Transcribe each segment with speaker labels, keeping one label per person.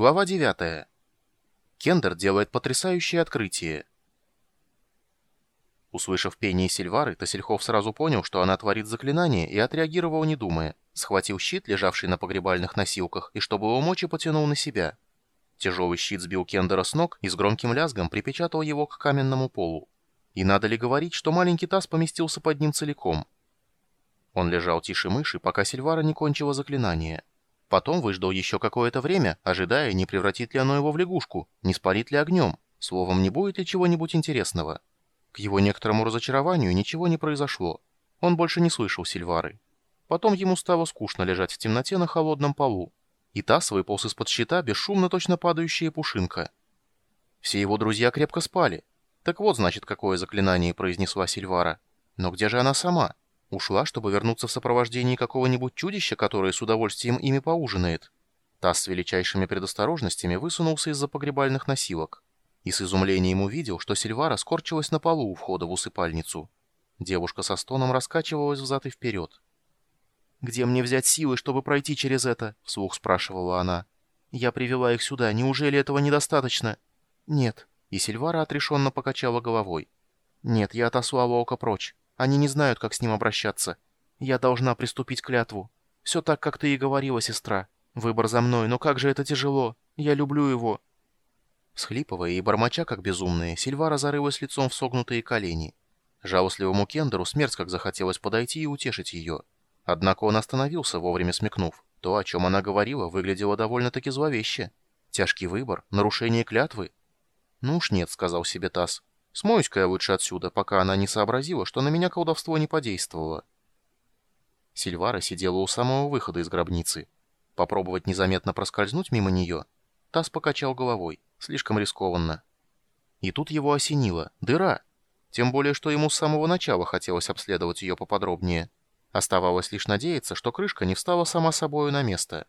Speaker 1: Глава 9. Кендер делает потрясающее открытие. Услышав пение Сильвары, Тасельхов сразу понял, что она творит заклинание, и отреагировал не думая. Схватил щит, лежавший на погребальных носилках, и, чтобы его мочи, потянул на себя. Тяжелый щит сбил Кендера с ног и с громким лязгом припечатал его к каменному полу. И надо ли говорить, что маленький таз поместился под ним целиком? Он лежал тише мыши, пока Сильвара не кончила заклинание. Потом выждал еще какое-то время, ожидая, не превратит ли оно его в лягушку, не спалит ли огнем, словом, не будет ли чего-нибудь интересного. К его некоторому разочарованию ничего не произошло. Он больше не слышал Сильвары. Потом ему стало скучно лежать в темноте на холодном полу. И таз выполз из-под щита, бесшумно точно падающая пушинка. Все его друзья крепко спали. Так вот, значит, какое заклинание произнесла Сильвара. Но где же она сама? Ушла, чтобы вернуться в сопровождении какого-нибудь чудища, которое с удовольствием ими поужинает. Тасс с величайшими предосторожностями высунулся из-за погребальных носилок. И с изумлением увидел, что Сильвара скорчилась на полу у входа в усыпальницу. Девушка со стоном раскачивалась взад и вперед. «Где мне взять силы, чтобы пройти через это?» — вслух спрашивала она. «Я привела их сюда. Неужели этого недостаточно?» «Нет». И Сильвара отрешенно покачала головой. «Нет, я отослала око прочь. Они не знают, как с ним обращаться. Я должна приступить к клятву. Все так, как ты и говорила, сестра. Выбор за мной, но как же это тяжело. Я люблю его». Схлипывая и бормоча, как безумные, Сильвара зарылась лицом в согнутые колени. Жалостливому Кендеру смерть как захотелось подойти и утешить ее. Однако он остановился, вовремя смекнув. То, о чем она говорила, выглядело довольно-таки зловеще. Тяжкий выбор, нарушение клятвы. «Ну уж нет», — сказал себе Тасс. Смоюсь-ка я лучше отсюда, пока она не сообразила, что на меня колдовство не подействовало. Сильвара сидела у самого выхода из гробницы. Попробовать незаметно проскользнуть мимо нее? Тасс покачал головой. Слишком рискованно. И тут его осенило. Дыра. Тем более, что ему с самого начала хотелось обследовать ее поподробнее. Оставалось лишь надеяться, что крышка не встала сама собою на место.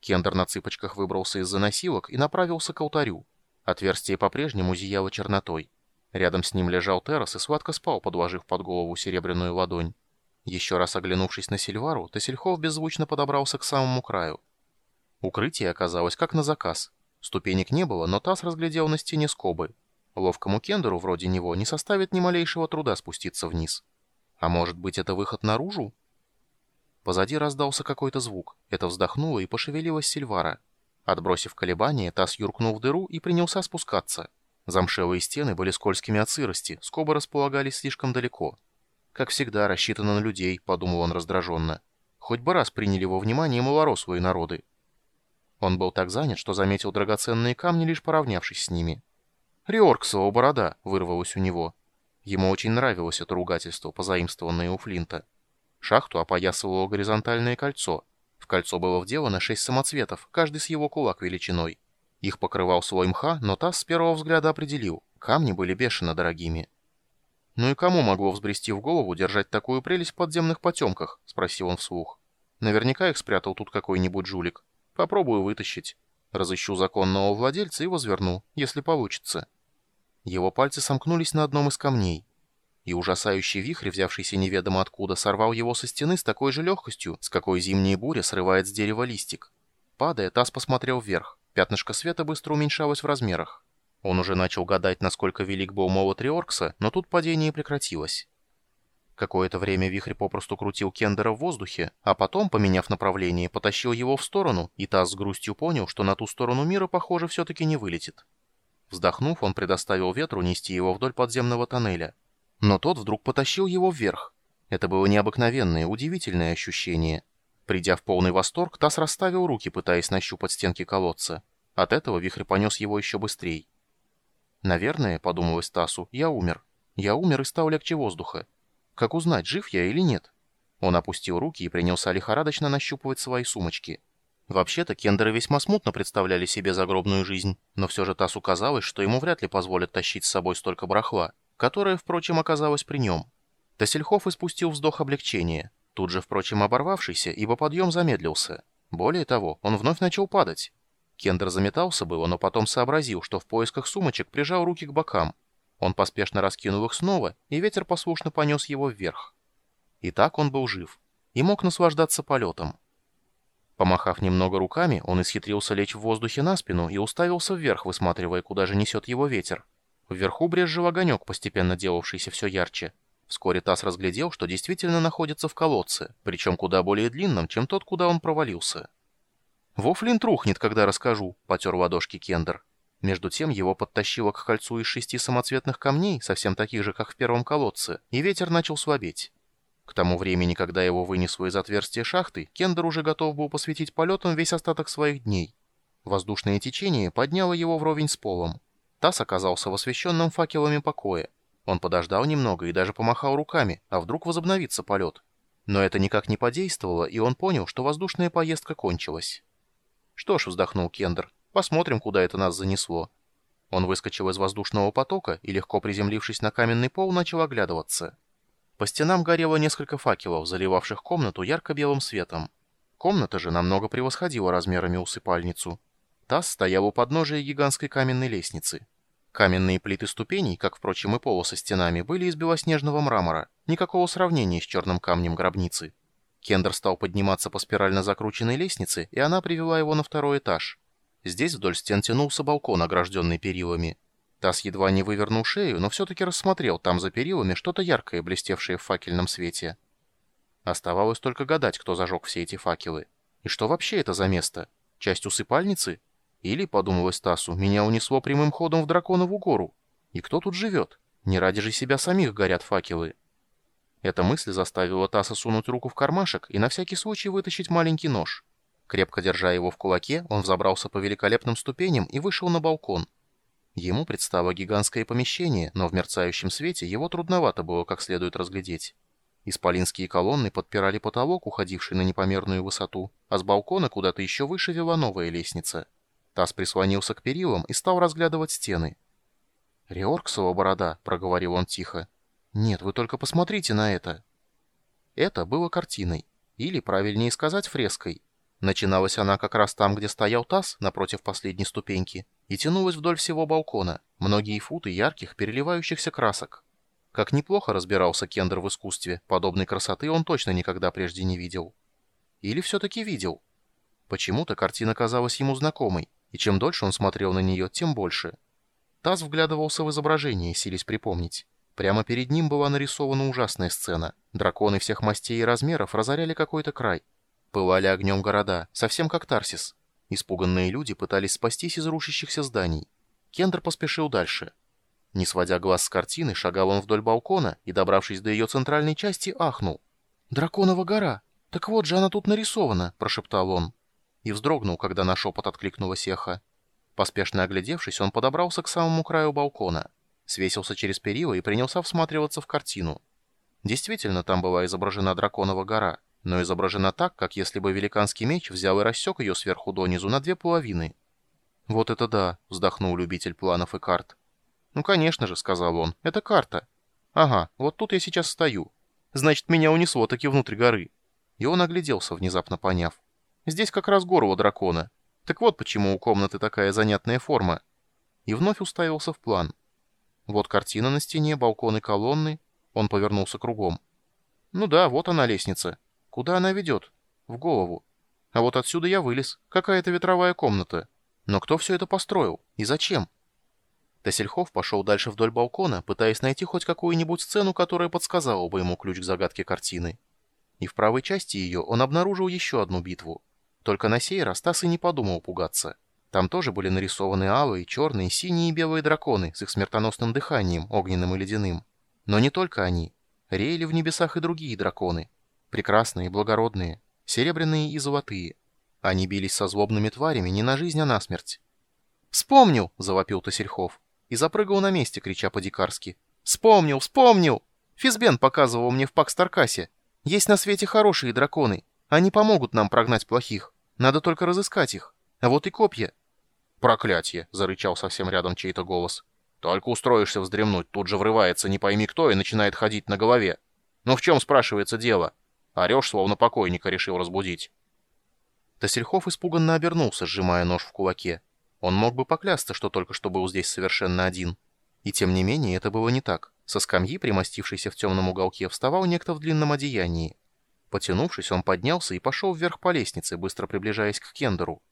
Speaker 1: Кендер на цыпочках выбрался из-за носилок и направился к алтарю. Отверстие по-прежнему зияло чернотой. Рядом с ним лежал Террас и сладко спал, подложив под голову серебряную ладонь. Еще раз оглянувшись на Сильвару, Тесельхов беззвучно подобрался к самому краю. Укрытие оказалось как на заказ. Ступенек не было, но Тасс разглядел на стене скобы. Ловкому кендеру вроде него не составит ни малейшего труда спуститься вниз. А может быть, это выход наружу? Позади раздался какой-то звук. Это вздохнуло и пошевелилась Сильвара. Отбросив колебания, Тасс юркнул в дыру и принялся спускаться. Замшевые стены были скользкими от сырости, скобы располагались слишком далеко. «Как всегда, рассчитано на людей», — подумал он раздраженно. «Хоть бы раз приняли во внимание малорослые народы». Он был так занят, что заметил драгоценные камни, лишь поравнявшись с ними. «Риорксова борода!» — вырвалось у него. Ему очень нравилось это ругательство, позаимствованное у Флинта. Шахту опоясывало горизонтальное кольцо. В кольцо было вделано шесть самоцветов, каждый с его кулак величиной. Их покрывал слой мха, но Тасс с первого взгляда определил. Камни были бешено дорогими. «Ну и кому могло взбрести в голову держать такую прелесть в подземных потемках?» — спросил он вслух. «Наверняка их спрятал тут какой-нибудь жулик. Попробую вытащить. Разыщу законного владельца и возверну, если получится». Его пальцы сомкнулись на одном из камней. И ужасающий вихрь, взявшийся неведомо откуда, сорвал его со стены с такой же легкостью, с какой зимняя буря срывает с дерева листик. Падая, Тасс посмотрел вверх. Пятнышко света быстро уменьшалось в размерах. Он уже начал гадать, насколько велик был молот Риоркса, но тут падение прекратилось. Какое-то время вихрь попросту крутил Кендера в воздухе, а потом, поменяв направление, потащил его в сторону, и Таз с грустью понял, что на ту сторону мира, похоже, все-таки не вылетит. Вздохнув, он предоставил ветру нести его вдоль подземного тоннеля. Но тот вдруг потащил его вверх. Это было необыкновенное, удивительное ощущение. Придя в полный восторг, Тасс расставил руки, пытаясь нащупать стенки колодца. От этого вихрь понес его еще быстрее. «Наверное, — подумалось Тассу, — я умер. Я умер и стал легче воздуха. Как узнать, жив я или нет?» Он опустил руки и принялся лихорадочно нащупывать свои сумочки. Вообще-то кендеры весьма смутно представляли себе загробную жизнь, но все же Тассу казалось, что ему вряд ли позволят тащить с собой столько барахла, которое, впрочем, оказалось при нем. Тассельхоф испустил вздох облегчения — Тут же, впрочем, оборвавшийся, ибо подъем замедлился. Более того, он вновь начал падать. Кендер заметался было, но потом сообразил, что в поисках сумочек прижал руки к бокам. Он поспешно раскинул их снова, и ветер послушно понес его вверх. И так он был жив. И мог наслаждаться полетом. Помахав немного руками, он исхитрился лечь в воздухе на спину и уставился вверх, высматривая, куда же несет его ветер. Вверху брезжил огонек, постепенно делавшийся все ярче. Вскоре Тасс разглядел, что действительно находится в колодце, причем куда более длинном, чем тот, куда он провалился. «Вофлин трухнет, когда расскажу», — потер ладошки Кендер. Между тем его подтащило к кольцу из шести самоцветных камней, совсем таких же, как в первом колодце, и ветер начал слабеть. К тому времени, когда его вынесло из отверстия шахты, Кендер уже готов был посвятить полетам весь остаток своих дней. Воздушное течение подняло его вровень с полом. Тасс оказался в освещенном факелами покое. Он подождал немного и даже помахал руками, а вдруг возобновится полет. Но это никак не подействовало, и он понял, что воздушная поездка кончилась. «Что ж», — вздохнул Кендер, — «посмотрим, куда это нас занесло». Он выскочил из воздушного потока и, легко приземлившись на каменный пол, начал оглядываться. По стенам горело несколько факелов, заливавших комнату ярко-белым светом. Комната же намного превосходила размерами усыпальницу. Таз стоял у подножия гигантской каменной лестницы. Каменные плиты ступеней, как, впрочем, и пола со стенами, были из белоснежного мрамора, никакого сравнения с черным камнем гробницы. Кендер стал подниматься по спирально закрученной лестнице, и она привела его на второй этаж. Здесь вдоль стен тянулся балкон, огражденный перилами. Тасс едва не вывернул шею, но все-таки рассмотрел там за перилами что-то яркое, блестевшее в факельном свете. Оставалось только гадать, кто зажег все эти факелы. И что вообще это за место? Часть усыпальницы? Или, подумалось Тассу, меня унесло прямым ходом в Драконову гору. И кто тут живет? Не ради же себя самих горят факелы. Эта мысль заставила Тасса сунуть руку в кармашек и на всякий случай вытащить маленький нож. Крепко держа его в кулаке, он взобрался по великолепным ступеням и вышел на балкон. Ему предстало гигантское помещение, но в мерцающем свете его трудновато было как следует разглядеть. Исполинские колонны подпирали потолок, уходивший на непомерную высоту, а с балкона куда-то еще выше вела новая лестница. Тасс прислонился к перилам и стал разглядывать стены. «Реорксова борода», — проговорил он тихо. «Нет, вы только посмотрите на это». Это было картиной, или, правильнее сказать, фреской. Начиналась она как раз там, где стоял таз, напротив последней ступеньки, и тянулась вдоль всего балкона, многие футы ярких, переливающихся красок. Как неплохо разбирался Кендер в искусстве, подобной красоты он точно никогда прежде не видел. Или все-таки видел. Почему-то картина казалась ему знакомой, и чем дольше он смотрел на нее, тем больше. Таз вглядывался в изображение, сились припомнить. Прямо перед ним была нарисована ужасная сцена. Драконы всех мастей и размеров разоряли какой-то край. Пылали огнем города, совсем как Тарсис. Испуганные люди пытались спастись из рушащихся зданий. Кендер поспешил дальше. Не сводя глаз с картины, шагал он вдоль балкона и, добравшись до ее центральной части, ахнул. «Драконова гора! Так вот же она тут нарисована!» – прошептал он и вздрогнул, когда на шепот откликнулась эхо. Поспешно оглядевшись, он подобрался к самому краю балкона, свесился через перила и принялся всматриваться в картину. Действительно, там была изображена драконова гора, но изображена так, как если бы великанский меч взял и рассек ее сверху донизу на две половины. «Вот это да!» — вздохнул любитель планов и карт. «Ну, конечно же», — сказал он, — «это карта. Ага, вот тут я сейчас стою. Значит, меня унесло таки внутрь горы». И он огляделся, внезапно поняв. Здесь как раз горло дракона. Так вот почему у комнаты такая занятная форма. И вновь уставился в план. Вот картина на стене, балконы, колонны. Он повернулся кругом. Ну да, вот она лестница. Куда она ведет? В голову. А вот отсюда я вылез. Какая-то ветровая комната. Но кто все это построил? И зачем? Тесельхов пошел дальше вдоль балкона, пытаясь найти хоть какую-нибудь сцену, которая подсказала бы ему ключ к загадке картины. И в правой части ее он обнаружил еще одну битву. Только на сей раз Тасс и не подумал пугаться. Там тоже были нарисованы алые, черные, синие и белые драконы с их смертоносным дыханием, огненным и ледяным. Но не только они. Реяли в небесах и другие драконы. Прекрасные, благородные, серебряные и золотые. Они бились со злобными тварями не на жизнь, а на смерть. «Вспомнил!» — завопил Тосельхов. И запрыгал на месте, крича по-дикарски. «Вспомнил! Вспомнил! Физбен показывал мне в Пакстаркасе. Есть на свете хорошие драконы. Они помогут нам прогнать плохих. Надо только разыскать их. А вот и копья».
Speaker 2: «Проклятье!» — зарычал совсем рядом чей-то голос. «Только устроишься вздремнуть, тут же врывается не пойми кто и начинает ходить на голове. Ну в чем, спрашивается, дело? Орешь, словно покойника решил разбудить».
Speaker 1: Тасельхов испуганно обернулся, сжимая нож в кулаке. Он мог бы поклясться, что только что был здесь совершенно один. И тем не менее это было не так. Со скамьи, примостившейся в темном уголке, вставал некто в длинном одеянии. Потянувшись, он поднялся и пошел вверх по лестнице, быстро приближаясь к Кендеру.